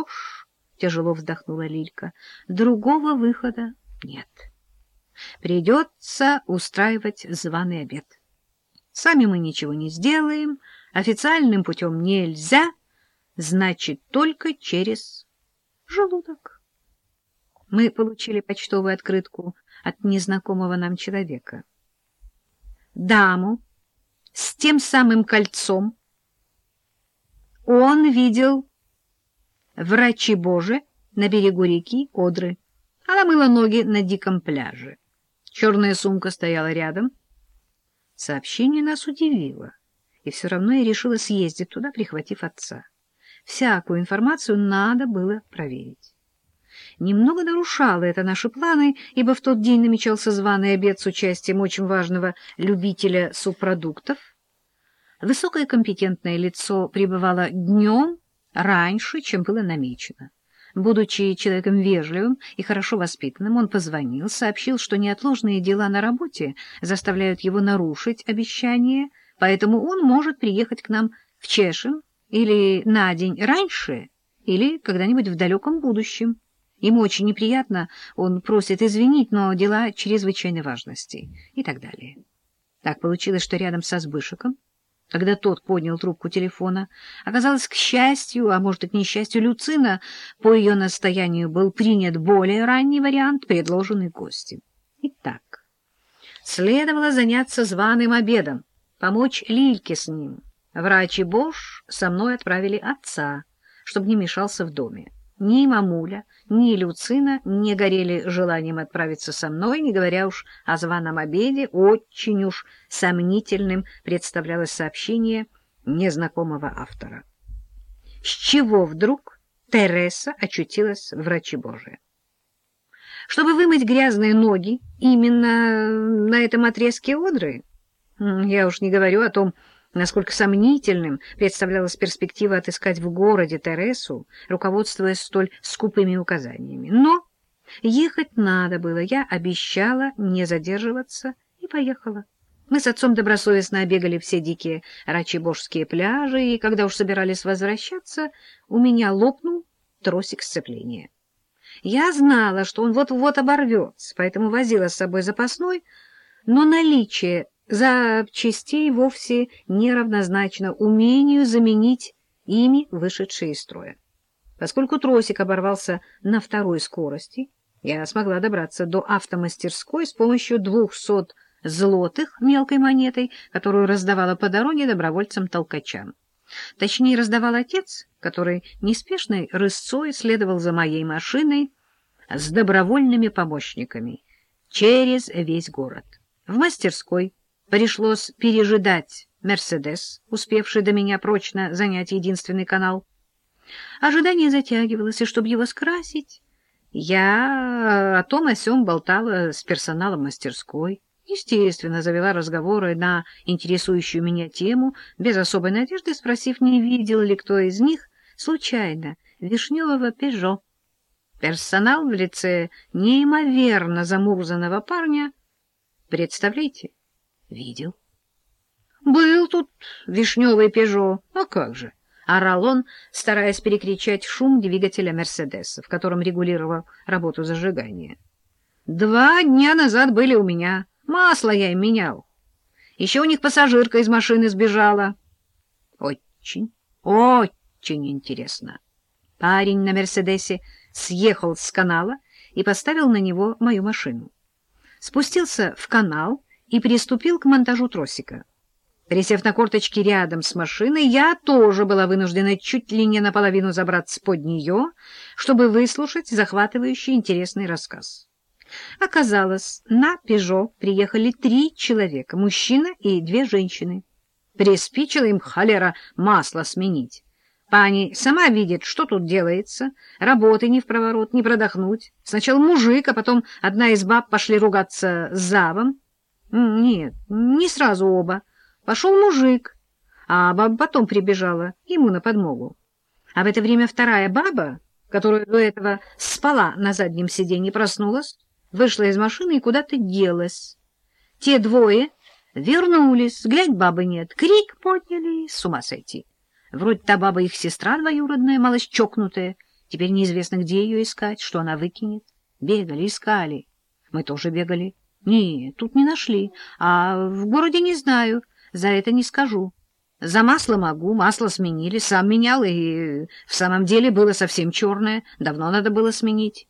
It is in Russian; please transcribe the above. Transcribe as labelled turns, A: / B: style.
A: Что ж, тяжело вздохнула Лилька, другого выхода нет. Придется устраивать званый обед. Сами мы ничего не сделаем, официальным путем нельзя, значит, только через желудок. Мы получили почтовую открытку от незнакомого нам человека. Даму с тем самым кольцом он видел врачи Боже на берегу реки Одры. Она мыла ноги на диком пляже. Черная сумка стояла рядом. Сообщение нас удивило, и все равно я решила съездить туда, прихватив отца. Всякую информацию надо было проверить. Немного нарушало это наши планы, ибо в тот день намечался званый обед с участием очень важного любителя субпродуктов. Высокое компетентное лицо пребывало днем раньше, чем было намечено. Будучи человеком вежливым и хорошо воспитанным, он позвонил, сообщил, что неотложные дела на работе заставляют его нарушить обещание, поэтому он может приехать к нам в Чешин или на день раньше, или когда-нибудь в далеком будущем. Ему очень неприятно, он просит извинить, но дела чрезвычайной важности и так далее. Так получилось, что рядом со Збышиком когда тот поднял трубку телефона, оказалось, к счастью, а может и к несчастью, Люцина, по ее настоянию был принят более ранний вариант, предложенный гостем. Итак, следовало заняться званым обедом, помочь Лильке с ним. Врач и Бош со мной отправили отца, чтобы не мешался в доме. Ни мамуля, ни Люцина не горели желанием отправиться со мной, не говоря уж о званом обеде, очень уж сомнительным представлялось сообщение незнакомого автора. С чего вдруг Тереса очутилась в враче Божия? Чтобы вымыть грязные ноги именно на этом отрезке Одры? Я уж не говорю о том, насколько сомнительным представлялась перспектива отыскать в городе Тересу, руководствуясь столь скупыми указаниями. Но ехать надо было, я обещала не задерживаться и поехала. Мы с отцом добросовестно обегали все дикие рачебожские пляжи, и когда уж собирались возвращаться, у меня лопнул тросик сцепления. Я знала, что он вот-вот оборвется, поэтому возила с собой запасной, но наличие запчастей вовсе неравнозначно умению заменить ими вышедшие из строя. Поскольку тросик оборвался на второй скорости, я смогла добраться до автомастерской с помощью двухсот злотых мелкой монетой, которую раздавала по дороге добровольцам-толкачам. Точнее, раздавал отец, который неспешной рысцой следовал за моей машиной с добровольными помощниками через весь город. В мастерской Пришлось пережидать «Мерседес», успевший до меня прочно занять единственный канал. Ожидание затягивалось, и чтобы его скрасить, я о том о сём болтала с персоналом мастерской. Естественно, завела разговоры на интересующую меня тему, без особой надежды спросив, не видел ли кто из них случайно вишневого «Пежо». Персонал в лице неимоверно замурзанного парня. Представляете? Видел. Был тут вишневый «Пежо». А как же? Орал он, стараясь перекричать шум двигателя «Мерседеса», в котором регулировал работу зажигания. Два дня назад были у меня. Масло я им менял. Еще у них пассажирка из машины сбежала. Очень, очень интересно. Парень на «Мерседесе» съехал с канала и поставил на него мою машину. Спустился в канал и приступил к монтажу тросика. Присев на корточки рядом с машиной, я тоже была вынуждена чуть ли не наполовину забраться под нее, чтобы выслушать захватывающий интересный рассказ. Оказалось, на «Пежо» приехали три человека, мужчина и две женщины. Приспичило им холера масло сменить. Пани сама видит, что тут делается. Работы не в проворот, не продохнуть. Сначала мужик, а потом одна из баб пошли ругаться с завом. Нет, не сразу оба. Пошел мужик, а баба потом прибежала ему на подмогу. А в это время вторая баба, которая до этого спала на заднем сиденье, проснулась, вышла из машины и куда-то делась. Те двое вернулись, глядь, бабы нет, крик подняли, с ума сойти. Вроде та баба их сестра двоюродная, малость чокнутая, Теперь неизвестно, где ее искать, что она выкинет. Бегали, искали. Мы тоже бегали. Нет, тут не нашли. А в городе не знаю, за это не скажу. За масло могу, масло сменили, сам менял, и в самом деле было совсем черное, давно надо было сменить.